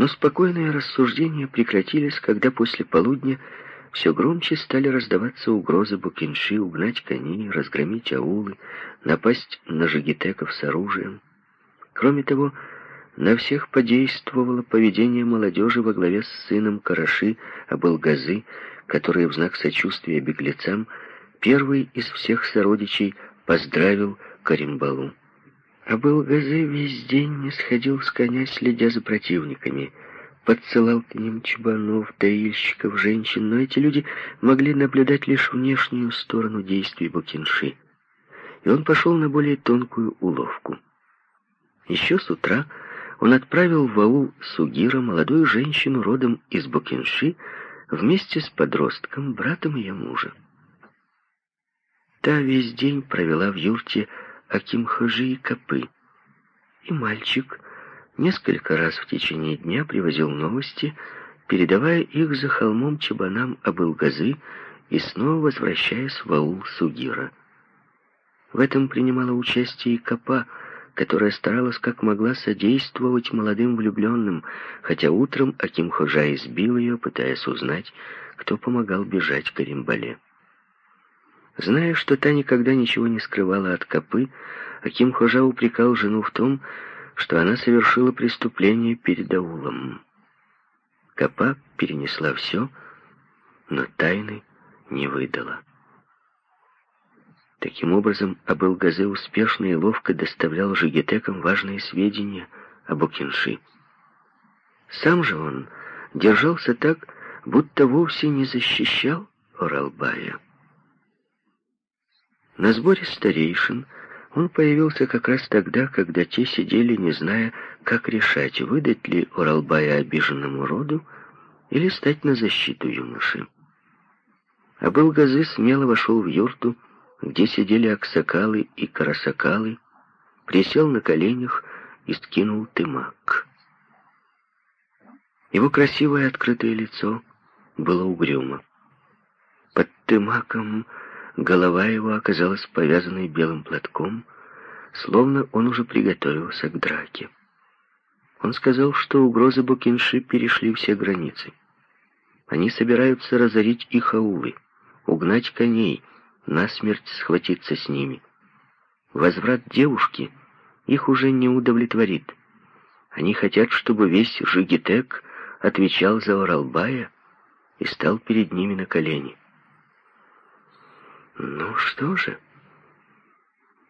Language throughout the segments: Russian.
Но спокойные рассуждения прекратились, когда после полудня все громче стали раздаваться угрозы Букинши угнать коней, разгромить аулы, напасть на жигитеков с оружием. Кроме того, на всех подействовало поведение молодежи во главе с сыном Караши Абылгазы, который в знак сочувствия беглецам первый из всех сородичей поздравил Каримбалу. Абылгазы весь день не сходил с коня, следя за противниками — подсылал к ним чебанов, доильщиков, женщин, но эти люди могли наблюдать лишь внешнюю сторону действий Букинши. И он пошел на более тонкую уловку. Еще с утра он отправил в аул Сугира молодую женщину родом из Букинши вместе с подростком, братом ее мужа. Та весь день провела в юрте Акимхажи и Копы. И мальчик несколько раз в течение дня привозил новости, передавая их за холмом чабанам Абылгазы и снова возвращаясь в аул Сугира. В этом принимала участие и Капа, которая старалась как могла содействовать молодым влюбленным, хотя утром Аким Хожа избил ее, пытаясь узнать, кто помогал бежать Каримбале. Зная, что та никогда ничего не скрывала от Капы, Аким Хожа упрекал жену в том, что она совершила преступление перед аулом. Капа перенесла все, но тайны не выдала. Таким образом, Абылгазе успешно и ловко доставлял жигитекам важные сведения об Окинши. Сам же он держался так, будто вовсе не защищал Оралбая. На сборе старейшин он появился как раз тогда, когда те сидели, не зная, как решать, выдать ли Уралбая обиженному роду или стать на защиту юноши. Абылгазы смело вошел в юрту, где сидели аксакалы и карасакалы, присел на коленях и скинул тымак. Его красивое открытое лицо было угрюмо. Под тымаком Голова его оказалась повязанной белым платком, словно он уже приготовился к драке. Он сказал, что угрозы Букинши перешли все границы. Они собираются разорить их аулы, угнать коней, насмерть схватиться с ними. Возврат девушки их уже не удовлетворит. Они хотят, чтобы весь Жигитек отвечал за Оралбая и стал перед ними на колени. Ну что же,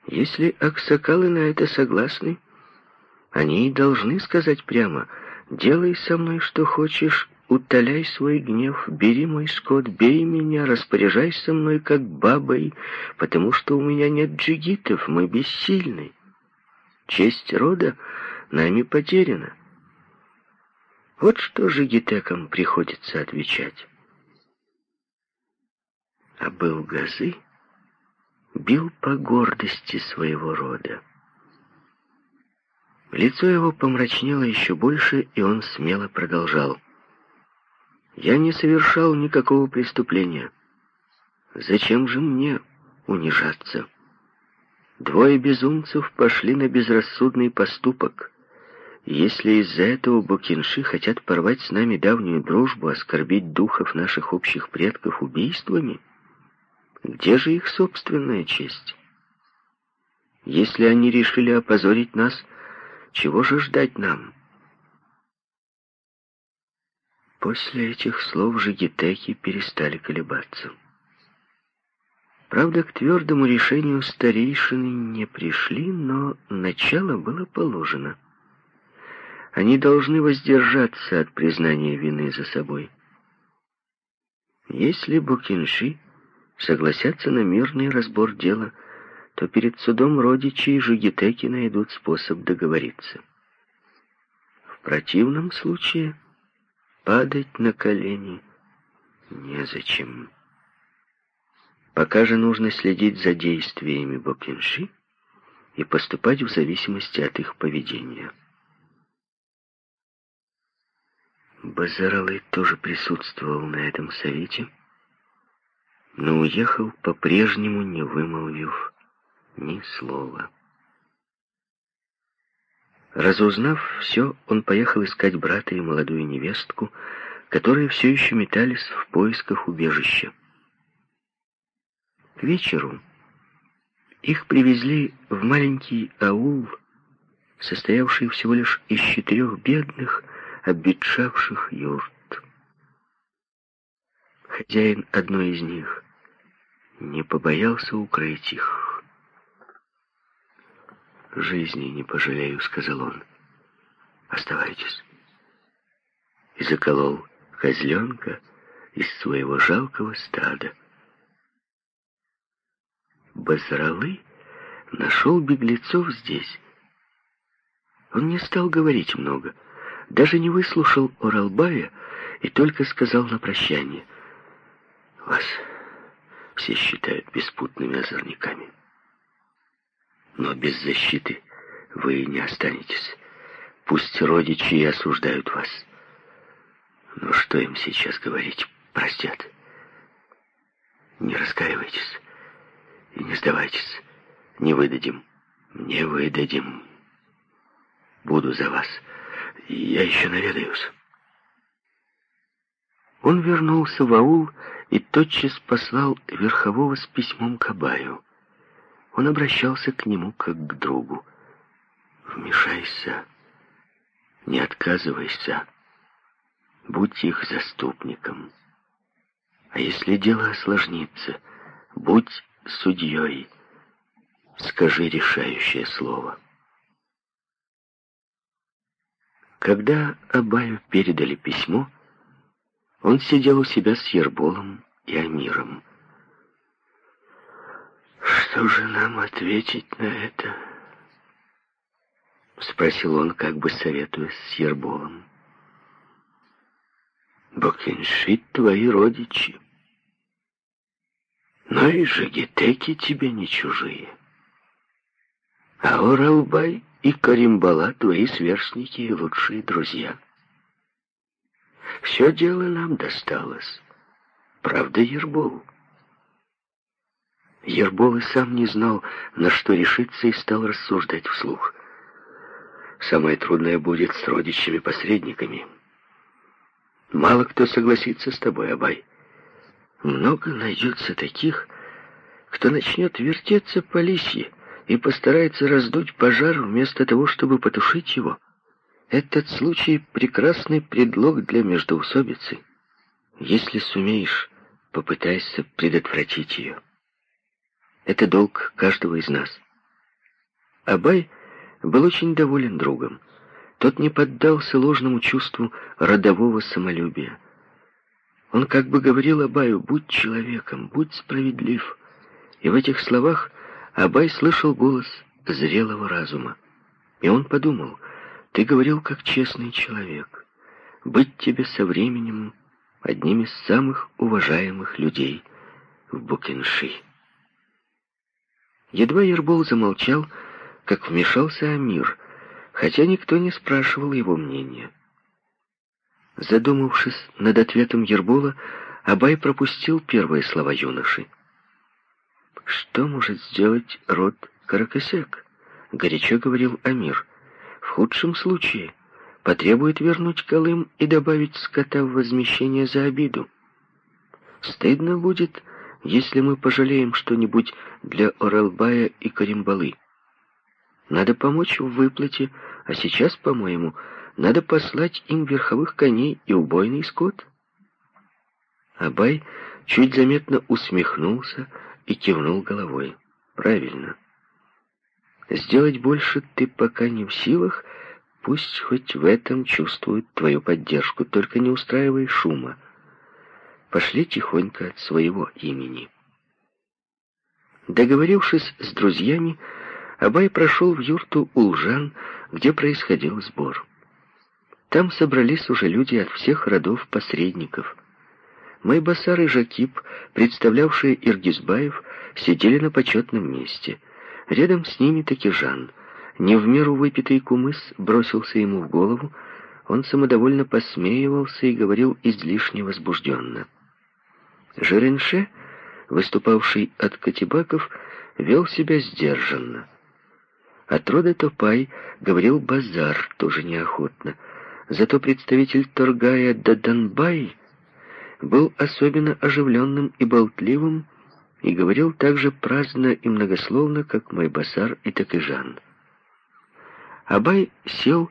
если аксакалы на это согласны, они и должны сказать прямо, делай со мной что хочешь, утоляй свой гнев, бери мой скот, бей меня, распоряжайся мной как бабой, потому что у меня нет джигитов, мы бессильны. Честь рода нами потеряна. Вот что же гитекам приходится отвечать а был газы, бил по гордости своего рода. Лицо его помрачнело еще больше, и он смело продолжал. «Я не совершал никакого преступления. Зачем же мне унижаться? Двое безумцев пошли на безрассудный поступок. Если из-за этого букинши хотят порвать с нами давнюю дружбу, оскорбить духов наших общих предков убийствами, где же их собственная честь? Если они решили опозорить нас, чего же ждать нам? После этих слов жигитеки перестали колебаться. Правда, к твердому решению старейшины не пришли, но начало было положено. Они должны воздержаться от признания вины за собой. Если Букинши согласятся на мирный разбор дела, то перед судом родичи и жигитеки найдут способ договориться. В противном случае падать на колени незачем. Пока же нужно следить за действиями Бокинши и поступать в зависимости от их поведения. Базаралы тоже присутствовал на этом совете, но уехал по-прежнему, не вымолвив ни слова. Разузнав все, он поехал искать брата и молодую невестку, которые все еще метались в поисках убежища. К вечеру их привезли в маленький аул, состоявший всего лишь из четырех бедных, обветшавших юрт. Хозяин одной из них не побоялся укрыть их. «Жизни не пожалею», — сказал он. «Оставайтесь». И заколол козленка из своего жалкого стада. Базралы нашел беглецов здесь. Он не стал говорить много, даже не выслушал Оралбая и только сказал на прощание — вас все считают беспутными озорниками. Но без защиты вы не останетесь. Пусть родичи и осуждают вас. Но что им сейчас говорить? Простят. Не раскаивайтесь и не сдавайтесь. Не выдадим. Не выдадим. Буду за вас. Я еще наведаюсь. Он вернулся в аул и тотчас послал Верхового с письмом к Абаю. Он обращался к нему как к другу. «Вмешайся, не отказывайся, будь их заступником. А если дело осложнится, будь судьей, скажи решающее слово». Когда Абаю передали письмо, он сидел у себя с Ерболом и Амиром. «Что же нам ответить на это?» Спросил он, как бы советуясь с Ерболом. «Бокиншит твои родичи, но и жагитеки тебе не чужие. А Оралбай и Каримбала твои сверстники и лучшие друзья». Все дело нам досталось. Правда, Ербол? Ербол и сам не знал, на что решиться, и стал рассуждать вслух. Самое трудное будет с родичами-посредниками. Мало кто согласится с тобой, Абай. Много найдется таких, кто начнет вертеться по лисье и постарается раздуть пожар вместо того, чтобы потушить его. Этот случай — прекрасный предлог для междоусобицы. Если сумеешь, попытайся предотвратить ее. Это долг каждого из нас. Абай был очень доволен другом. Тот не поддался ложному чувству родового самолюбия. Он как бы говорил Абаю, будь человеком, будь справедлив. И в этих словах Абай слышал голос зрелого разума. И он подумал — ты говорил как честный человек. Быть тебе со временем одним из самых уважаемых людей в Букинши. Едва Ербол замолчал, как вмешался Амир, хотя никто не спрашивал его мнения. Задумавшись над ответом Ербола, Абай пропустил первые слова юноши. «Что может сделать род Каракасек?» — горячо говорил Амир. В худшем случае потребует вернуть Колым и добавить скота в возмещение за обиду. Стыдно будет, если мы пожалеем что-нибудь для Оралбая и Каримбалы. Надо помочь в выплате, а сейчас, по-моему, надо послать им верховых коней и убойный скот. Абай чуть заметно усмехнулся и кивнул головой. Правильно. Сделать больше ты пока не в силах, пусть хоть в этом чувствуют твою поддержку, только не устраивай шума. Пошли тихонько от своего имени. Договорившись с друзьями, Абай прошел в юрту Улжан, где происходил сбор. Там собрались уже люди от всех родов посредников. Майбасар и Жакип, представлявшие Иргизбаев, сидели на почетном месте — Рядом с ними таки Жан. Не в меру выпитый кумыс бросился ему в голову, он самодовольно посмеивался и говорил излишне возбужденно. Жеренше, выступавший от Катибаков, вел себя сдержанно. От рода Топай говорил Базар, тоже неохотно. Зато представитель Торгая Даданбай был особенно оживленным и болтливым и говорил так же праздно и многословно, как Майбасар и Такижан. Абай сел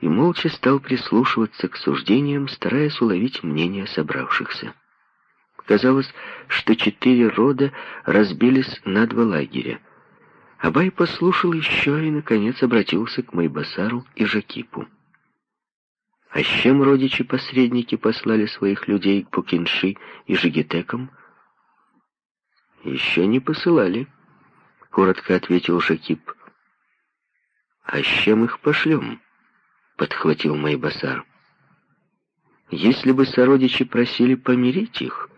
и молча стал прислушиваться к суждениям, стараясь уловить мнение собравшихся. Казалось, что четыре рода разбились на два лагеря — Абай послушал еще и, наконец, обратился к Майбасару и Жакипу. А с чем родичи-посредники послали своих людей к Пукинши и Жигитекам? Еще не посылали, коротко ответил Жакип. А с чем их пошлем? Подхватил Майбасар. Если бы сородичи просили помирить их,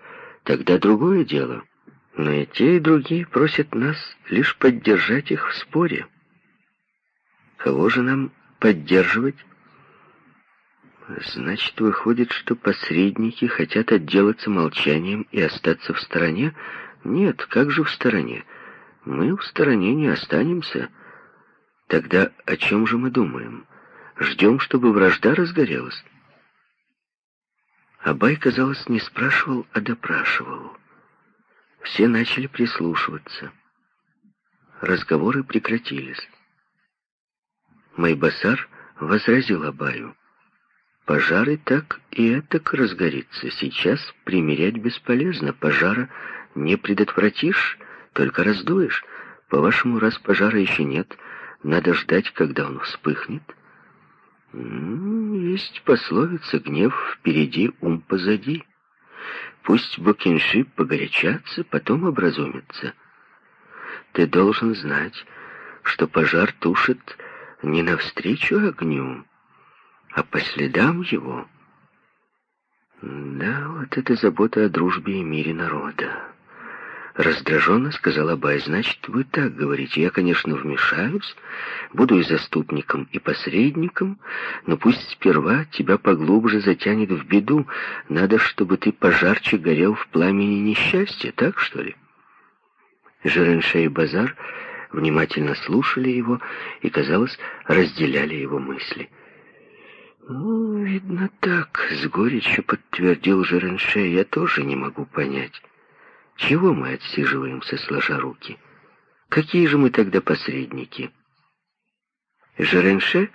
тогда другое дело — но и те, и другие просят нас лишь поддержать их в споре. Кого же нам поддерживать? Значит, выходит, что посредники хотят отделаться молчанием и остаться в стороне? Нет, как же в стороне? Мы в стороне не останемся. Тогда о чем же мы думаем? Ждем, чтобы вражда разгорелась? Абай, казалось, не спрашивал, а допрашивал. Все начали прислушиваться. Разговоры прекратились. Майбасар возразил Абаю. Пожары так и этак разгорится. Сейчас примерять бесполезно. Пожара не предотвратишь, только раздуешь. По-вашему, раз пожара еще нет, надо ждать, когда он вспыхнет. Есть пословица «гнев впереди, ум позади». Пусть Букинши погорячатся, потом образумятся. Ты должен знать, что пожар тушит не навстречу огню, а по следам его. Да, вот это забота о дружбе и мире народа. Раздраженно сказал Абай, значит, вы так говорите. Я, конечно, вмешаюсь, буду и заступником, и посредником, но пусть сперва тебя поглубже затянет в беду. Надо, чтобы ты пожарче горел в пламени несчастья, так что ли? Жеренша и Базар внимательно слушали его и, казалось, разделяли его мысли. «Ну, видно так», — с горечью подтвердил Жеренше, — «я тоже не могу понять». Чего мы отсиживаемся, сложа руки? Какие же мы тогда посредники? Жеренше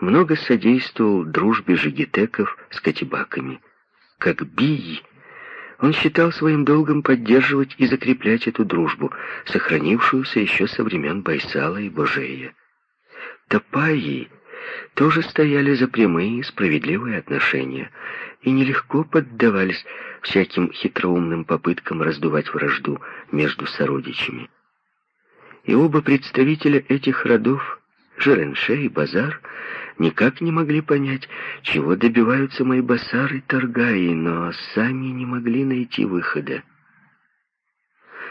много содействовал дружбе жигитеков с катибаками. Как бий, он считал своим долгом поддерживать и закреплять эту дружбу, сохранившуюся еще со времен Байсала и Божея. Топаи тоже стояли за прямые справедливые отношения и нелегко поддавались всяким хитроумным попыткам раздувать вражду между сородичами. И оба представителя этих родов, Жеренше и Базар, никак не могли понять, чего добиваются мои Басар и Таргаи, но сами не могли найти выхода.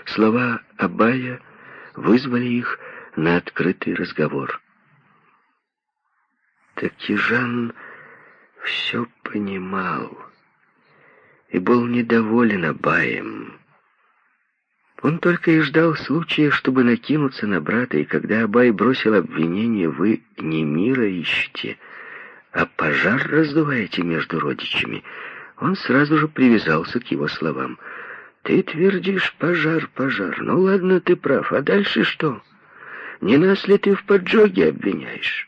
Слова Абая вызвали их на открытый разговор. Такижан все понимал и был недоволен Абаем. Он только и ждал случая, чтобы накинуться на брата, и когда Абай бросил обвинение, вы не мира ищете, а пожар раздуваете между родичами, он сразу же привязался к его словам. «Ты твердишь, пожар, пожар. Ну ладно, ты прав. А дальше что? Не нас ли ты в поджоге обвиняешь?»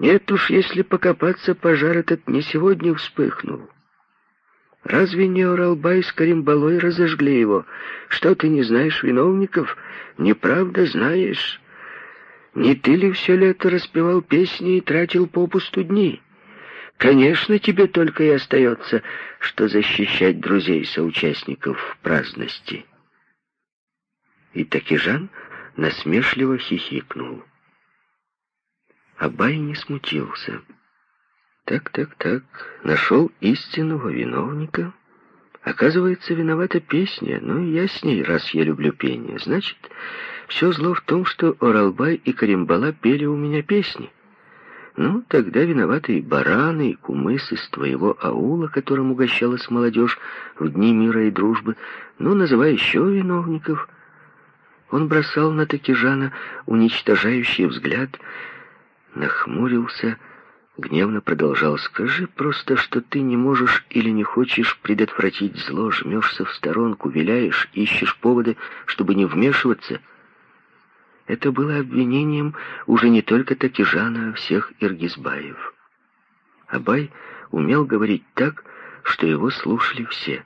Нет уж, если покопаться, пожар этот не сегодня вспыхнул. Разве не Оралбай с Каримбалой разожгли его? Что, ты не знаешь виновников? Неправда знаешь. Не ты ли все лето распевал песни и тратил попусту дни? Конечно, тебе только и остается, что защищать друзей-соучастников в праздности. И Такижан насмешливо хихикнул. Абай не смутился. Так, так, так, нашел истинного виновника. Оказывается, виновата песня, и я с ней, раз я люблю пение. Значит, все зло в том, что Оралбай и Каримбала пели у меня песни. Ну, тогда виноваты и бараны, и кумыс из твоего аула, которым угощалась молодежь в дни мира и дружбы. Ну, называй еще виновников. Он бросал на Такижана уничтожающий взгляд, нахмурился, гневно продолжал. «Скажи просто, что ты не можешь или не хочешь предотвратить зло, жмешься в сторонку, виляешь, ищешь поводы, чтобы не вмешиваться». Это было обвинением уже не только Такижана, а всех Иргизбаев. Абай умел говорить так, что его слушали все.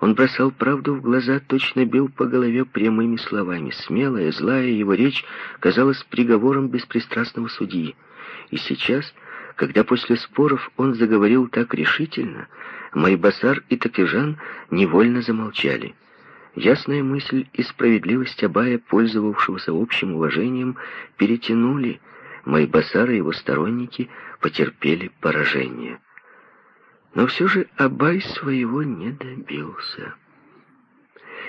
Он бросал правду в глаза, точно бил по голове прямыми словами. Смелая, злая его речь казалась приговором беспристрастного судьи. И сейчас, когда после споров он заговорил так решительно, Майбасар и Такижан невольно замолчали. Ясная мысль и справедливость Абая, пользовавшегося общим уважением, перетянули. Майбасар и его сторонники потерпели поражение. Но все же Абай своего не добился.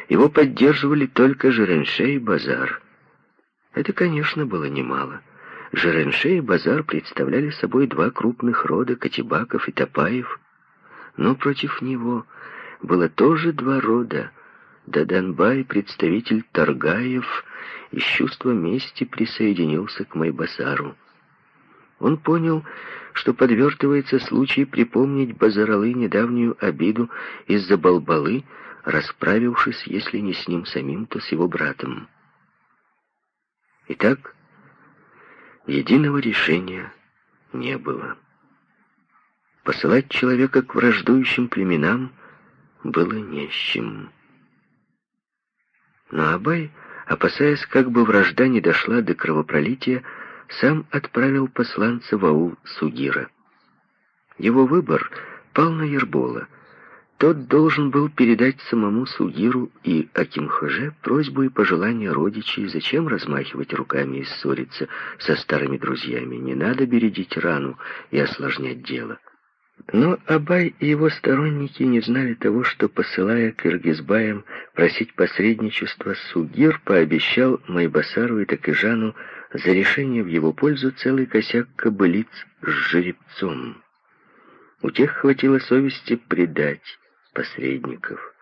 Его поддерживали только Жеренше и Базар. Это, конечно, было немало. Жеренше и Базар представляли собой два крупных рода Катибаков и Топаев, но против него было тоже два рода. Даданбай, представитель Таргаев, из чувства мести присоединился к Майбасару. Он понял, что подвертывается случай припомнить Базаралы недавнюю обиду из-за Балбалы, расправившись, если не с ним самим, то с его братом. Итак, единого решения не было. Посылать человека к враждующим племенам было не с чем. Но Абай, опасаясь, как бы вражда не дошла до кровопролития, сам отправил посланца в аул Сугира. Его выбор пал на Ербола. Тот должен был передать самому Сугиру и Акимхоже просьбу и пожелания родичей, зачем размахивать руками и ссориться со старыми друзьями. Не надо бередить рану и осложнять дело. Но Абай и его сторонники не знали того, что, посылая Кыргызбаям просить посредничества, Сугир пообещал Майбасару и Такижану за решение в его пользу целый косяк кобылиц с жеребцом. У тех хватило совести предать посредников.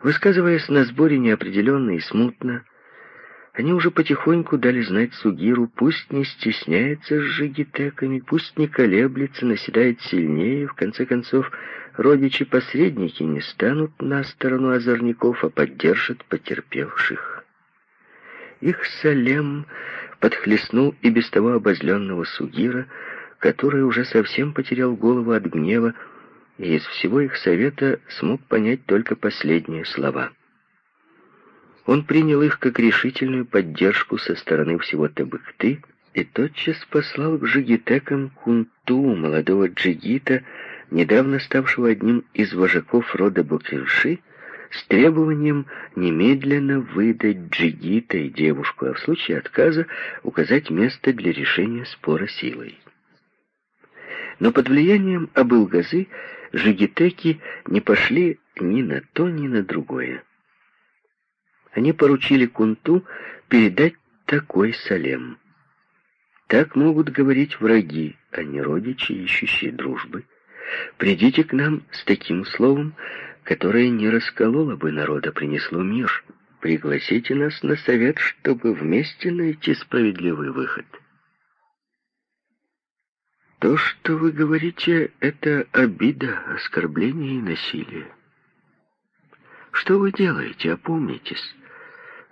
Высказываясь на сборе неопределенно и смутно, они уже потихоньку дали знать Сугиру, пусть не стесняется с жигитеками, пусть не колеблется, наседает сильнее. В конце концов, родичи-посредники не станут на сторону озорников, а поддержат потерпевших. Их Салем подхлестнул и без того обозленного Сугира, который уже совсем потерял голову от гнева, и из всего их совета смог понять только последние слова — он принял их как решительную поддержку со стороны всего Табыкты и тотчас послал к джигитекам Кунту, молодого джигита, недавно ставшего одним из вожаков рода Букинши, с требованием немедленно выдать джигита и девушку, а в случае отказа указать место для решения спора силой. Но под влиянием Абылгазы джигитеки не пошли ни на то, ни на другое они поручили Кунту передать такой салем. Так могут говорить враги, а не родичи, ищущие дружбы. Придите к нам с таким словом, которое не раскололо бы народа, принесло мир. Пригласите нас на совет, чтобы вместе найти справедливый выход. То, что вы говорите, это обида, оскорбление и насилие. Что вы делаете, опомнитесь.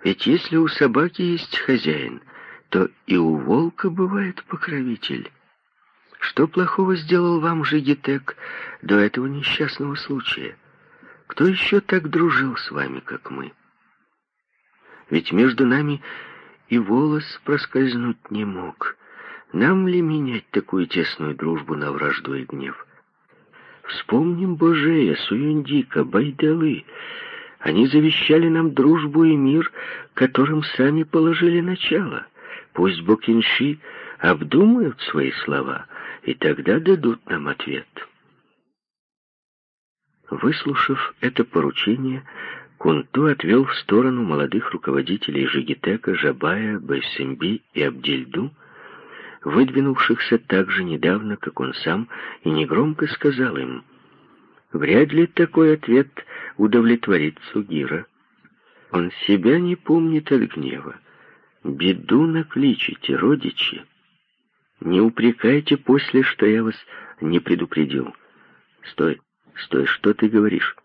Ведь если у собаки есть хозяин, то и у волка бывает покровитель. Что плохого сделал вам Жигитек до этого несчастного случая? Кто еще так дружил с вами, как мы? Ведь между нами и волос проскользнуть не мог. Нам ли менять такую тесную дружбу на вражду и гнев? Вспомним Божея, Суюндика, Байдалы, они завещали нам дружбу и мир, которым сами положили начало. Пусть Бокинши обдумают свои слова, и тогда дадут нам ответ. Выслушав это поручение, Кунту отвел в сторону молодых руководителей Жигитека, Жабая, Байсемби и Абдельду, выдвинувшихся так же недавно, как он сам, и негромко сказал им — Вряд ли такой ответ удовлетворит Сугира. Он себя не помнит от гнева. Беду накличите, родичи. Не упрекайте после, что я вас не предупредил. Стой, стой, что ты говоришь?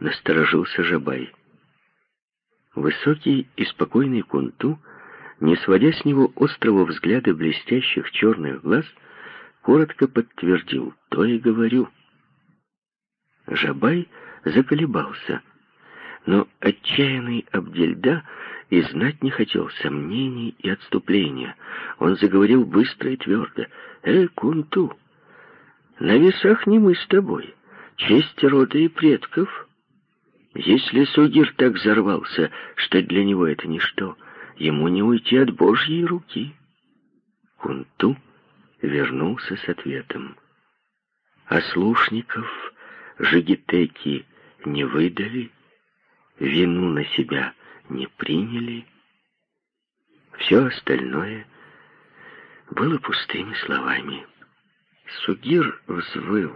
Насторожился Жабай. Высокий и спокойный Кунту, не сводя с него острого взгляда блестящих черных глаз, коротко подтвердил, то и говорю. Жабай заколебался, но отчаянный Абдельда и знать не хотел сомнений и отступления. Он заговорил быстро и твердо. «Эй, Кунту, на весах не мы с тобой, честь рода и предков». Если Сугир так взорвался, что для него это ничто, ему не уйти от Божьей руки. Кунту вернулся с ответом. А слушников жигитеки не выдали, вину на себя не приняли. Все остальное было пустыми словами. Сугир взвыл.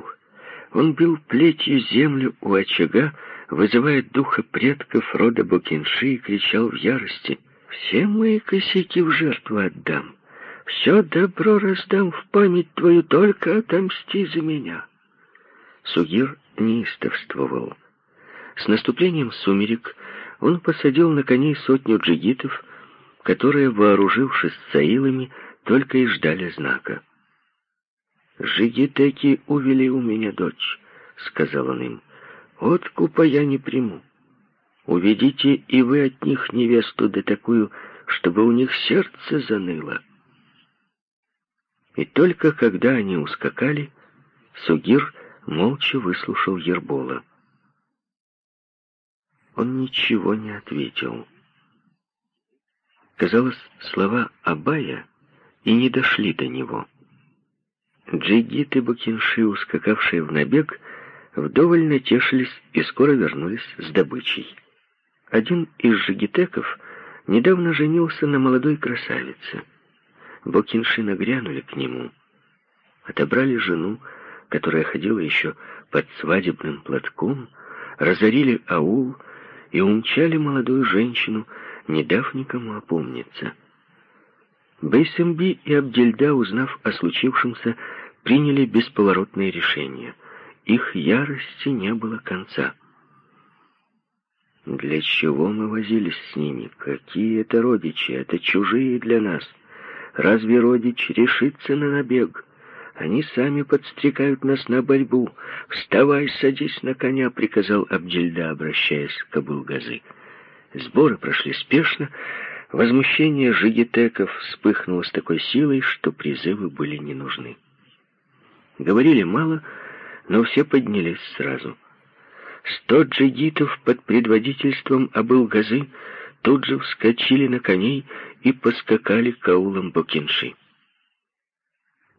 Он бил плетью землю у очага, вызывая духа предков рода Букинши, и кричал в ярости. «Все мои косяки в жертву отдам. Все добро раздам в память твою, только отомсти за меня». Сугир неистовствовал. С наступлением сумерек он посадил на коней сотню джигитов, которые, вооружившись саилами, только и ждали знака. «Жигитеки увели у меня дочь», — сказал он им. Откупа я не приму. Уведите и вы от них невесту да такую, чтобы у них сердце заныло. И только когда они ускакали, Сугир молча выслушал Ербола. Он ничего не ответил. Казалось, слова Абая и не дошли до него. Джигиты Бакинши, ускакавшие в набег, вдоволь натешились и скоро вернулись с добычей. Один из жигитеков недавно женился на молодой красавице. Бокинши нагрянули к нему, отобрали жену, которая ходила еще под свадебным платком, разорили аул и умчали молодую женщину, не дав никому опомниться. Бейсемби и Абдельда, узнав о случившемся, приняли бесповоротное решение — их ярости не было конца. Для чего мы возились с ними? Какие это родичи? Это чужие для нас. Разве родич решится на набег? Они сами подстрекают нас на борьбу. «Вставай, садись на коня», — приказал Абдельда, обращаясь к Абулгазы. Сборы прошли спешно. Возмущение жигитеков вспыхнуло с такой силой, что призывы были не нужны. Говорили мало, — но все поднялись сразу. Сто джигитов под предводительством Абыл-Газы тут же вскочили на коней и поскакали к аулам Бокинши.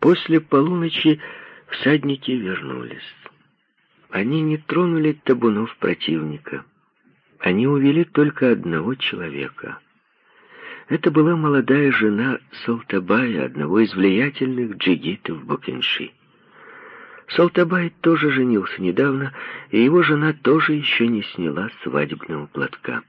После полуночи всадники вернулись. Они не тронули табунов противника. Они увели только одного человека. Это была молодая жена Салтабая, одного из влиятельных джигитов Бокинши. Салтабай тоже женился недавно, и его жена тоже еще не сняла свадебного платка.